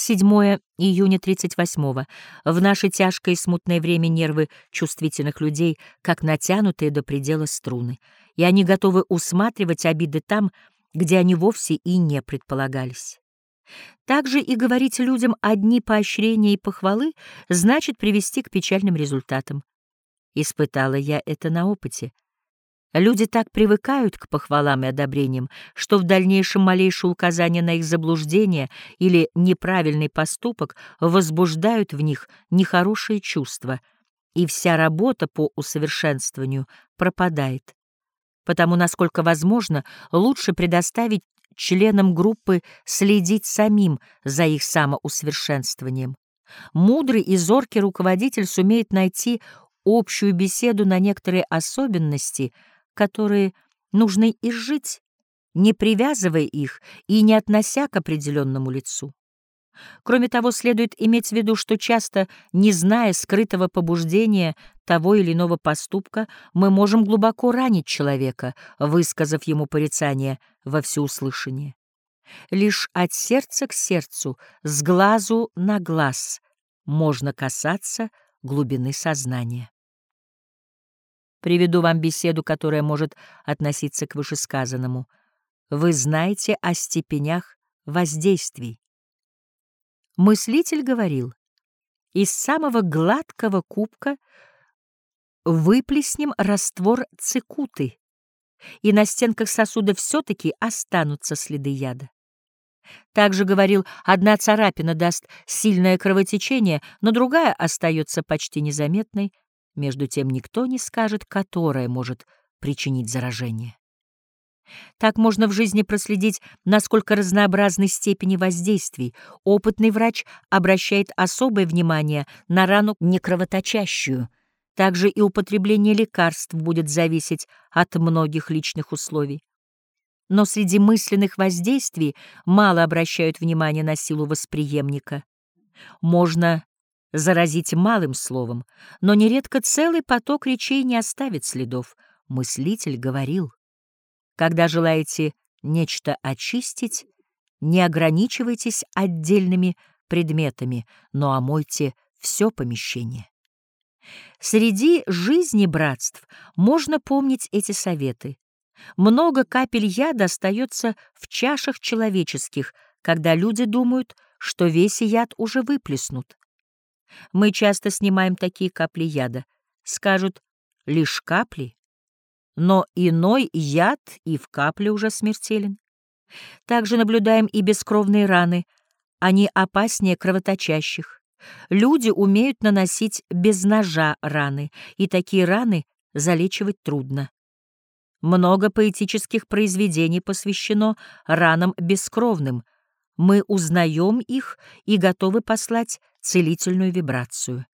7 июня 38-го. В наше тяжкое и смутное время нервы чувствительных людей, как натянутые до предела струны, и они готовы усматривать обиды там, где они вовсе и не предполагались. Также и говорить людям одни поощрения и похвалы значит привести к печальным результатам. Испытала я это на опыте. Люди так привыкают к похвалам и одобрениям, что в дальнейшем малейшее указание на их заблуждение или неправильный поступок возбуждают в них нехорошие чувства, и вся работа по усовершенствованию пропадает. Потому, насколько возможно, лучше предоставить членам группы следить самим за их самоусовершенствованием. Мудрый и зоркий руководитель сумеет найти общую беседу на некоторые особенности — которые нужно изжить, не привязывая их и не относя к определенному лицу. Кроме того, следует иметь в виду, что часто, не зная скрытого побуждения того или иного поступка, мы можем глубоко ранить человека, высказав ему порицание во всеуслышание. Лишь от сердца к сердцу, с глазу на глаз можно касаться глубины сознания. Приведу вам беседу, которая может относиться к вышесказанному. Вы знаете о степенях воздействий. Мыслитель говорил, из самого гладкого кубка выплеснем раствор цикуты, и на стенках сосуда все-таки останутся следы яда. Также говорил, одна царапина даст сильное кровотечение, но другая остается почти незаметной, между тем никто не скажет, которое может причинить заражение. Так можно в жизни проследить, насколько разнообразны степени воздействий. Опытный врач обращает особое внимание на рану некровоточащую. Также и употребление лекарств будет зависеть от многих личных условий. Но среди мысленных воздействий мало обращают внимание на силу восприемника. Можно заразить малым словом, но нередко целый поток речей не оставит следов. Мыслитель говорил, когда желаете нечто очистить, не ограничивайтесь отдельными предметами, но омойте все помещение. Среди жизни братств можно помнить эти советы. Много капель яда остается в чашах человеческих, когда люди думают, что весь яд уже выплеснут. Мы часто снимаем такие капли яда. Скажут, лишь капли. Но иной яд и в капле уже смертелен. Также наблюдаем и бескровные раны. Они опаснее кровоточащих. Люди умеют наносить без ножа раны, и такие раны залечивать трудно. Много поэтических произведений посвящено ранам бескровным. Мы узнаем их и готовы послать целительную вибрацию.